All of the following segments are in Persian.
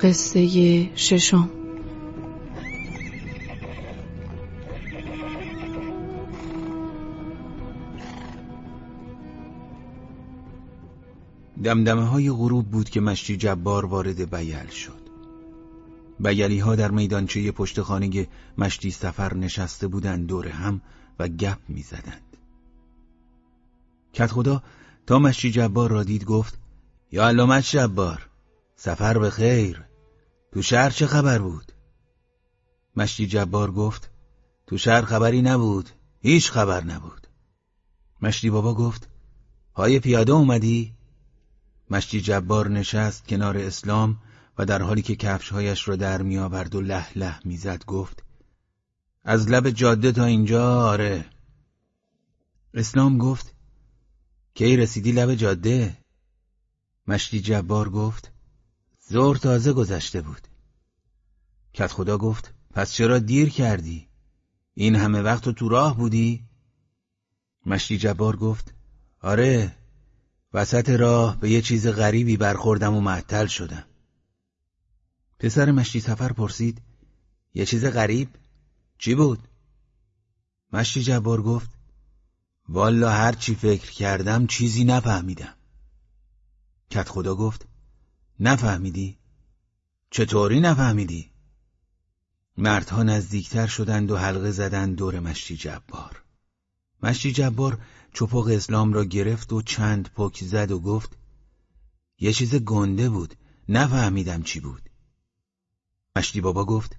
قصه ششم. دمدمه های غروب بود که مشتی جبار وارد بیل شد. بیلی ها در میدانچه پشت خانه مشتی سفر نشسته بودند دور هم و گپ می زدند. کت خدا تا مشتی جبار را دید گفت یا علامت جبار سفر به خیر تو شهر چه خبر بود؟ مشتی جبار گفت تو شهر خبری نبود هیچ خبر نبود مشتی بابا گفت های پیاده اومدی؟ مشتی جبار نشست کنار اسلام و در حالی که کفشهایش را در می آورد و له له می‌زد گفت از لب جاده تا اینجا آره اسلام گفت کی رسیدی لب جاده مشتی جبار گفت زور تازه گذشته بود. کت خدا گفت پس چرا دیر کردی؟ این همه وقت تو راه بودی؟ مشتی جبار گفت آره وسط راه به یه چیز غریبی برخوردم و معطل شدم. پسر مشتی سفر پرسید یه چیز غریب؟ چی بود؟ مشتی جبار گفت والا هر چی فکر کردم چیزی نفهمیدم. کت خدا گفت نفهمیدی؟ چطوری نفهمیدی؟ مردها نزدیکتر شدند و حلقه زدند دور مشتی جبار مشتی جبار چپق اسلام را گرفت و چند پک زد و گفت یه چیز گنده بود نفهمیدم چی بود مشتی بابا گفت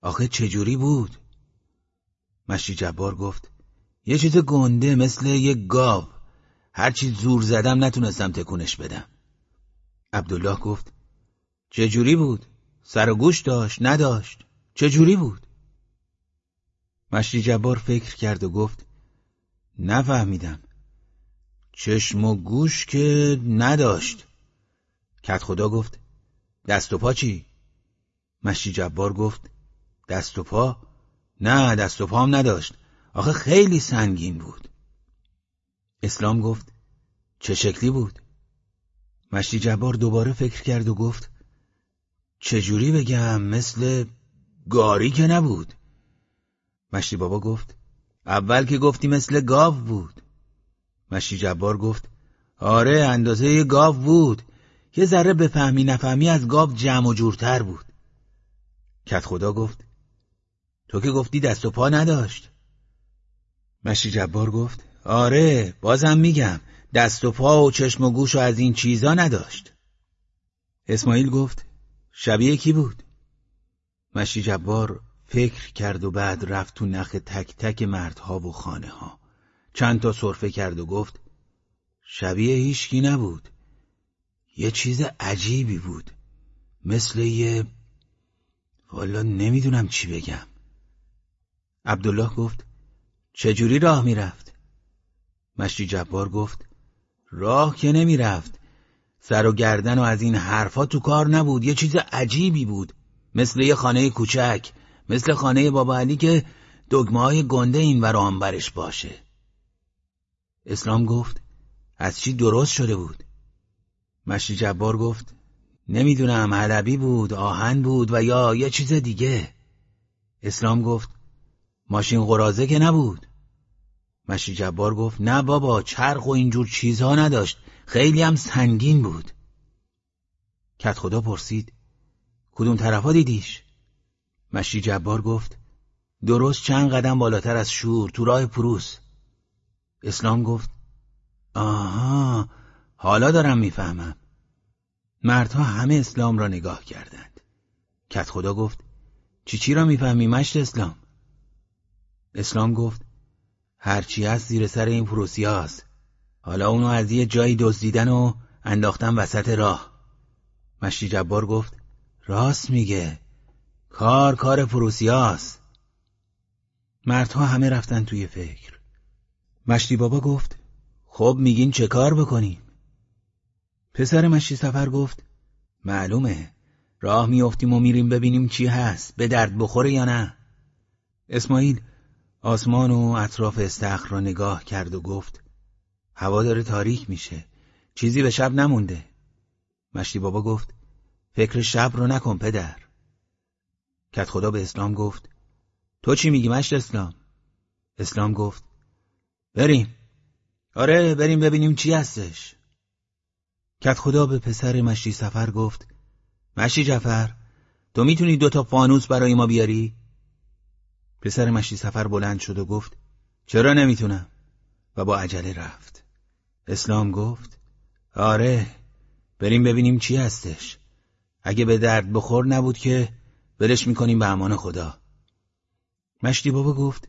آخه چجوری بود؟ مشتی جبار گفت یه چیز گنده مثل یه گاو هرچی زور زدم نتونستم تکونش بدم عبدالله گفت چجوری بود؟ سر و گوش داشت نداشت چجوری بود؟ مشتی جبار فکر کرد و گفت نفهمیدم چشم و گوش که نداشت کت خدا گفت دست و پا چی؟ مشتی جبار گفت دست و پا؟ نه دست و پام نداشت آخه خیلی سنگین بود اسلام گفت چه شکلی بود؟ مشتی جبار دوباره فکر کرد و گفت چجوری بگم مثل گاری که نبود. مشتی بابا گفت اول که گفتی مثل گاو بود. مشتی جبار گفت آره اندازه یه گاو بود. یه ذره بفهمی نفهمی از گاو جمع و جورتر بود. کت خدا گفت تو که گفتی دست و پا نداشت. مشتی جبار گفت آره بازم میگم. دست و پا و چشم و گوش و از این چیزا نداشت. اسماعیل گفت شبیه کی بود؟ مشتی جبار فکر کرد و بعد رفت تو نخ تک تک مردها و خانه ها چند تا صرفه کرد و گفت شبیه هیچکی نبود. یه چیز عجیبی بود. مثل یه والا نمی‌دونم چی بگم. عبدالله گفت چجوری راه می‌رفت؟ مشتی جبار گفت راه که نمی‌رفت. سر و گردن و از این حرفا تو کار نبود. یه چیز عجیبی بود. مثل یه خانه کوچک. مثل خانه بابا علی که دگمه های گنده این ور برش باشه. اسلام گفت از چی درست شده بود؟ مشتی جبار گفت نمی‌دونم علبی بود آهن بود و یا یه چیز دیگه. اسلام گفت ماشین قرازه که نبود. مشی جبار گفت نه بابا چرخ و اینجور چیزها نداشت. خیلی هم سنگین بود. کت خدا پرسید کدوم طرفا دیدیش؟ مشی جبار گفت درست چند قدم بالاتر از شور تو راه پروس. اسلام گفت آها حالا دارم می‌فهمم. مردها همه اسلام را نگاه کردند. کت خدا گفت چی چی را می‌فهمی مشت اسلام؟ اسلام گفت هرچی هست زیر سر این پروسی هست. حالا اونو از یه جایی دزدیدن و انداختن وسط راه. مشتی جبار گفت راست میگه. کار کار پروسی هست. مردها همه رفتن توی فکر. مشتی بابا گفت خب میگین چه کار بکنیم؟ پسر مشتی سفر گفت معلومه. راه میافتیم و میریم ببینیم چی هست به درد بخوره یا نه. اسماعیل آسمان و اطراف استخر را نگاه کرد و گفت هوا داره تاریک میشه چیزی به شب نمونده. مشتی بابا گفت فکر شب رو نکن پدر. کت خدا به اسلام گفت تو چی میگی مشت اسلام؟ اسلام گفت بریم. آره بریم ببینیم چی هستش. کت خدا به پسر مشتی سفر گفت مشتی جفر تو می‌تونی دوتا فانوس برای ما بیاری؟ پسر مشتی سفر بلند شد و گفت چرا نمی‌تونم؟ و با عجله رفت. اسلام گفت آره بریم ببینیم چی هستش. اگه به درد بخور نبود که ولش می‌کنیم به امان خدا. مشتی بابا گفت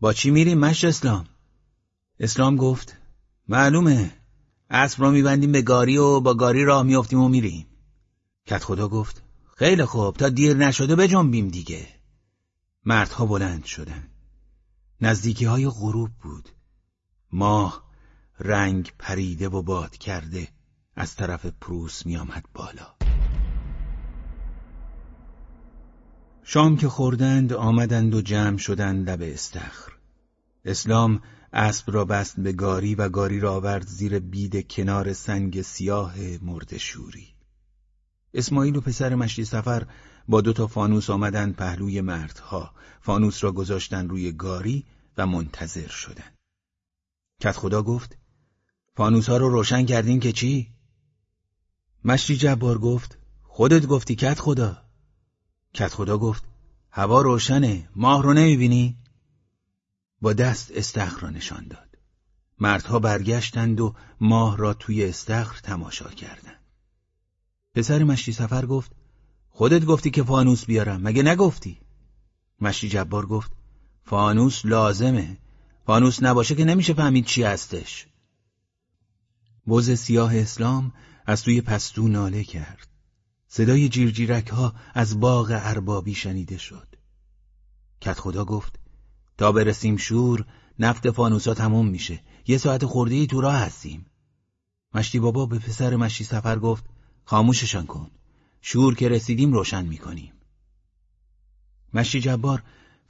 با چی میریم مشت اسلام؟ اسلام گفت معلومه اسب را میبندیم به گاری و با گاری راه میافتیم و میریم. کت خدا گفت خیلی خوب تا دیر نشده بجنبیم دیگه. مردها بلند شدن. نزدیکی های غروب بود. ماه رنگ پریده و باد کرده از طرف پروس می آمد بالا. شام که خوردند آمدند و جمع شدند لب استخر. اسلام اسب را بست به گاری و گاری را آورد زیر بید کنار سنگ سیاه مرد شوری. اسماعیل و پسر مشتی سفر با دو تا فانوس آمدند پهلوی مردها. فانوس را گذاشتن روی گاری و منتظر شدند کت خدا گفت فانوس ها رو روشن کردین که چی؟ مشتی جبار گفت خودت گفتی کت خدا. کت خدا گفت هوا روشنه ماه رو نمی‌بینی؟ با دست استخر را نشان داد. مردها برگشتند و ماه را توی استخر تماشا کردند. پسر مشتی سفر گفت خودت گفتی که فانوس بیارم مگه نگفتی؟ مشتی جبار گفت فانوس لازمه فانوس نباشه که نمیشه فهمید چی هستش. بوز سیاه اسلام از توی پستو ناله کرد. صدای جیرجیرک ها از باغ اربابی شنیده شد. کت خدا گفت تا برسیم شور نفت فانوسا تموم میشه. یه ساعت خورده تو راه هستیم. مشتی بابا به پسر مشتی سفر گفت خاموششان کن. شور که رسیدیم روشن می‌کنیم مشتی جبار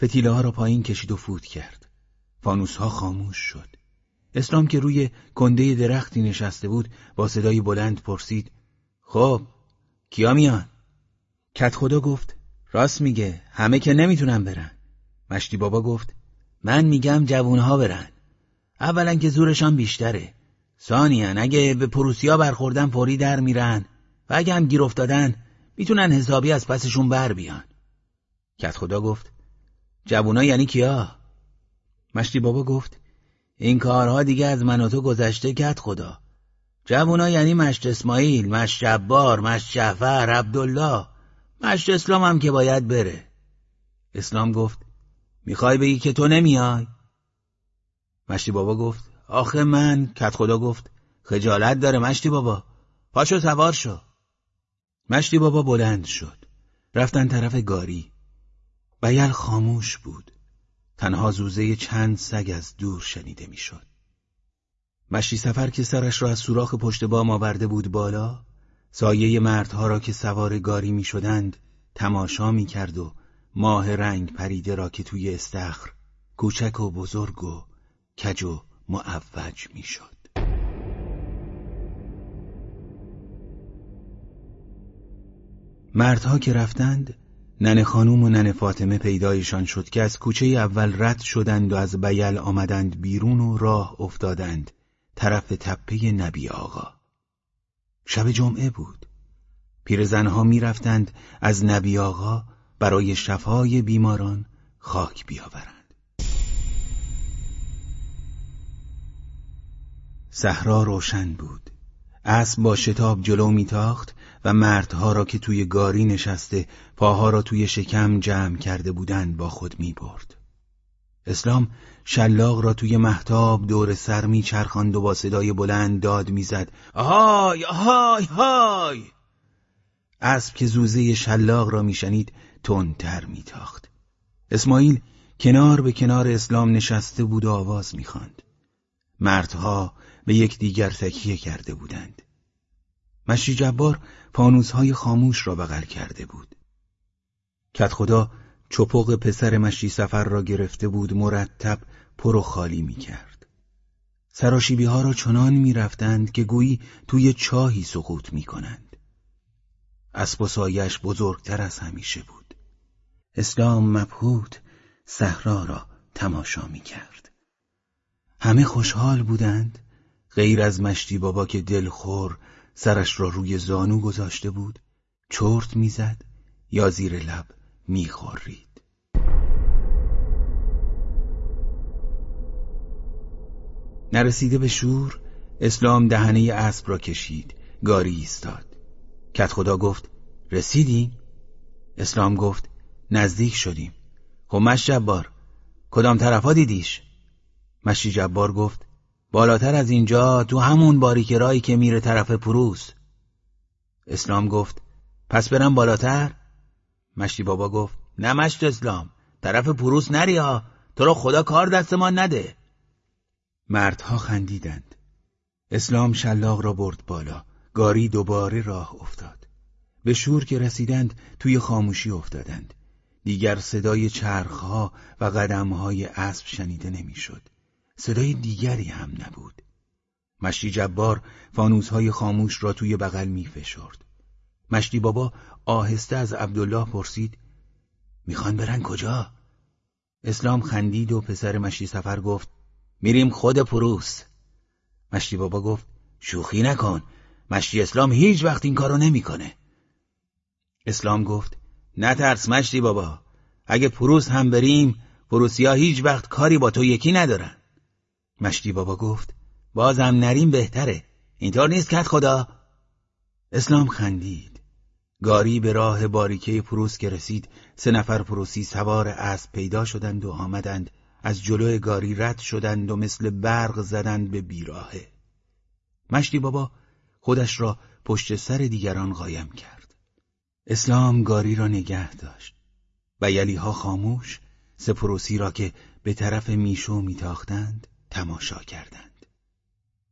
فتیله ها را پایین کشید و فوت کرد. فانوس ها خاموش شد. اسلام که روی کنده درختی نشسته بود با صدای بلند پرسید خب کیا میان؟ کت خدا گفت راست میگه همه که نمی‌تونن برن. مشتی بابا گفت من میگم جوونها برن. اولا که زورشان بیشتره. ثانیا اگه به پروسیا برخوردن فوری در میرن. و اگه هم گیر افتادن می‌تونن حسابی از پسشون بر بیان. کت خدا گفت جوونا یعنی کیا؟ مشتی بابا گفت این کارها دیگه از من و تو گذشته کت خدا. جوونا یعنی مشت اسماعیل، مشت جبار، مشت جعفر، عبدالله. مشت اسلام هم که باید بره. اسلام گفت می‌خوای بگی که تو نمیای؟ مشتی بابا گفت آخه من کت خدا گفت خجالت داره مشتی بابا. پاشو سوار شو. مشتی بابا بلند شد رفتن طرف گاری بیل خاموش بود تنها زوزه چند سگ از دور شنیده می‌شد. مشتی سفر که سرش را از سوراخ پشت بام آورده بود بالا سایه مردها را که سوار گاری می شدند تماشا می کرد و ماه رنگ پریده را که توی استخر کوچک و بزرگ و کج و معوج می شد. مردها که رفتند ننه خانوم و ننه فاطمه پیدایشان شد که از کوچه اول رد شدند و از بیل آمدند بیرون و راه افتادند. طرف تپه نبی آقا. شب جمعه بود. پیرزنها می‌رفتند از نبی آقا برای شفای بیماران خاک بیاورند. صحرا روشن بود. اسب با شتاب جلو میتاخت و مردها را که توی گاری نشسته پاها را توی شکم جمع کرده بودند با خود می برد. اسلام شلاق را توی محتاب دور سر می چرخاند و با صدای بلند داد می‌زد. آهای آهای های اسب که زوزه شلاق را میشنید تندتر میتاخت. اسماعیل کنار به کنار اسلام نشسته بود و آواز می‌خواند. مردها به یکدیگر تکیه کرده بودند. مشی جبار های خاموش را بغل کرده بود. کت خدا چپق پسر مشی سفر را گرفته بود مرتب پر و خالی می کرد سراشیبی ها را چنان می رفتند که گویی توی چاهی سقوط می کنند اسب و سایش بزرگتر از همیشه بود. اسلام مبهوت صحرا را تماشا می کرد همه خوشحال بودند. غیر از مشتی بابا که دلخور سرش را روی زانو گذاشته بود چرت می‌زد یا زیر لب می‌خورید. نرسیده به شور اسلام دهنه اسب را کشید گاری ایستاد. کت خدا گفت رسیدیم؟ اسلام گفت نزدیک شدیم. خب مش جبار کدام طرفا دیدیش؟ مشی جبار گفت بالاتر از اینجا تو همون باریک رایی که میره طرف پروس. اسلام گفت پس برم بالاتر؟ مشتی بابا گفت نه مشت اسلام طرف پروس نری ها تو رو خدا کار دست ما نده. مردها خندیدند. اسلام شلاق را برد بالا گاری دوباره راه افتاد. به شور که رسیدند توی خاموشی افتادند. دیگر صدای چرخها و قدمهای اسب شنیده نمی‌شد. صدای دیگری هم نبود مشتی جبار فانوسهای خاموش را توی بغل می فشرد. مشتی بابا آهسته از عبدالله پرسید می‌خوان برن کجا؟ اسلام خندید و پسر مشتی سفر گفت میریم خود پروس مشتی بابا گفت شوخی نکن مشتی اسلام هیچ وقت این کارو نمی‌کنه. اسلام گفت نترس مشتی بابا اگه پروس هم بریم پروسیا هیچ وقت کاری با تو یکی ندارن مشتی بابا گفت بازم نریم بهتره. اینطور نیست کت خدا. اسلام خندید. گاری به راه باریکه پروس که رسید سه نفر پروسی سوار اسب پیدا شدند و آمدند. از جلوی گاری رد شدند و مثل برق زدند به بیراهه. مشتی بابا خودش را پشت سر دیگران قایم کرد. اسلام گاری را نگه داشت. بیلی ها خاموش سپروسی را که به طرف میشو میتاختند تماشا کردند.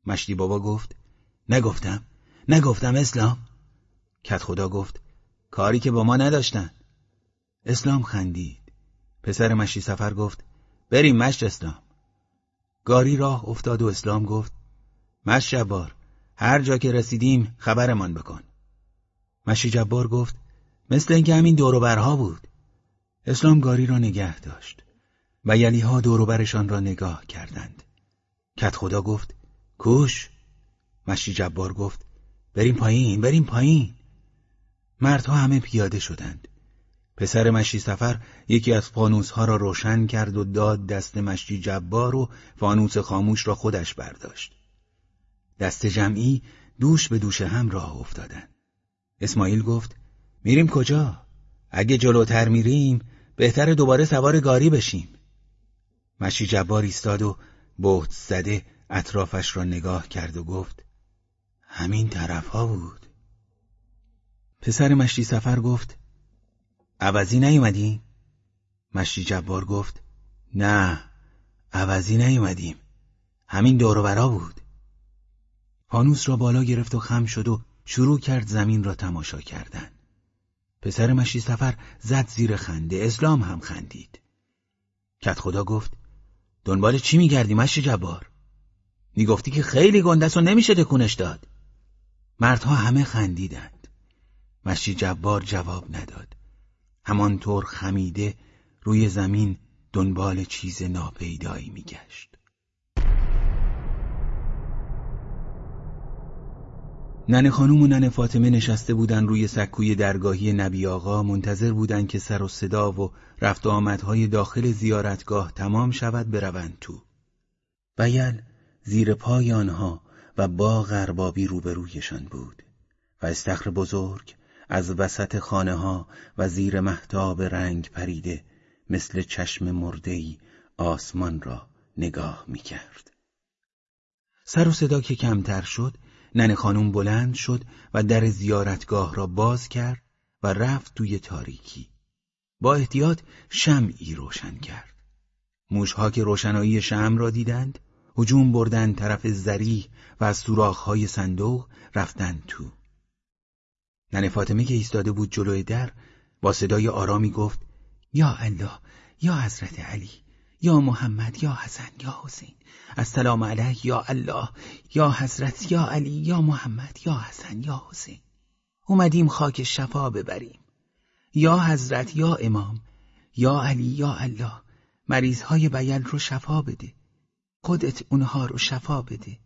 مشتی بابا گفت نگفتم نگفتم اسلام. کت خدا گفت کاری که با ما نداشتن. اسلام خندید. پسر مشتی سفر گفت بریم مشت اسلام. گاری راه افتاد و اسلام گفت مشت جبار هر جا که رسیدیم خبرمان بکن. مشی جبار گفت مثل اینکه همین دوروبرها بود. اسلام گاری را نگه داشت و یلی ها دوروبرشان را نگاه کردند. کت خدا گفت کوش. مشی جبار گفت بریم پایین بریم پایین. مردها همه پیاده شدند. پسر مشی سفر یکی از فانوس ها را روشن کرد و داد دست مشی جبار و فانوس خاموش را خودش برداشت. دست جمعی دوش به دوش هم راه افتادن اسماعیل گفت میریم کجا؟ اگه جلوتر میریم بهتر دوباره سوار گاری بشیم. مشی جبار ایستاد و بهت زده اطرافش را نگاه کرد و گفت همین طرف ها بود. پسر مشتی سفر گفت عوضی نیومدیم؟ مشتی جبار گفت نه عوضی نیومدیم. همین دوروبرا بود. فانوس را بالا گرفت و خم شد و شروع کرد زمین را تماشا کردن. پسر مشی سفر زد زیر خنده اسلام هم خندید. کت خدا گفت دنبال چی میگردی مشی جبار؟ می‌گفتی که خیلی گندست و نمیشه تکونش داد. مردها همه خندیدند. مشی جبار جواب نداد. همانطور خمیده روی زمین دنبال چیز ناپیدایی میگشت. ننه خانوم و ننه فاطمه نشسته بودن روی سکوی درگاهی نبی آقا منتظر بودن که سر و صدا و رفت و آمدهای داخل زیارتگاه تمام شود بروند تو بیل زیر پای آنها و با غربابی روبرویشان بود و استخر بزرگ از وسط خانه ها و زیر محتاب رنگ پریده مثل چشم مردهی آسمان را نگاه می کرد. سر و صدا که کمتر شد نن خانم بلند شد و در زیارتگاه را باز کرد و رفت توی تاریکی. با احتیاط شمعی روشن کرد. موشها که روشنایی شم را دیدند هجوم بردند طرف زری و از سوراخ‌های صندوق رفتند تو. نن فاطمه که ایستاده بود جلوی در با صدای آرامی گفت یا الله یا حضرت علی. یا محمد یا حسن یا حسین. السلام علیک یا الله یا حضرت یا علی یا محمد یا حسن یا حسین. اومدیم خاک شفا ببریم. یا حضرت یا امام یا علی یا الله مریض های بیل رو شفا بده. خودت اونها رو شفا بده.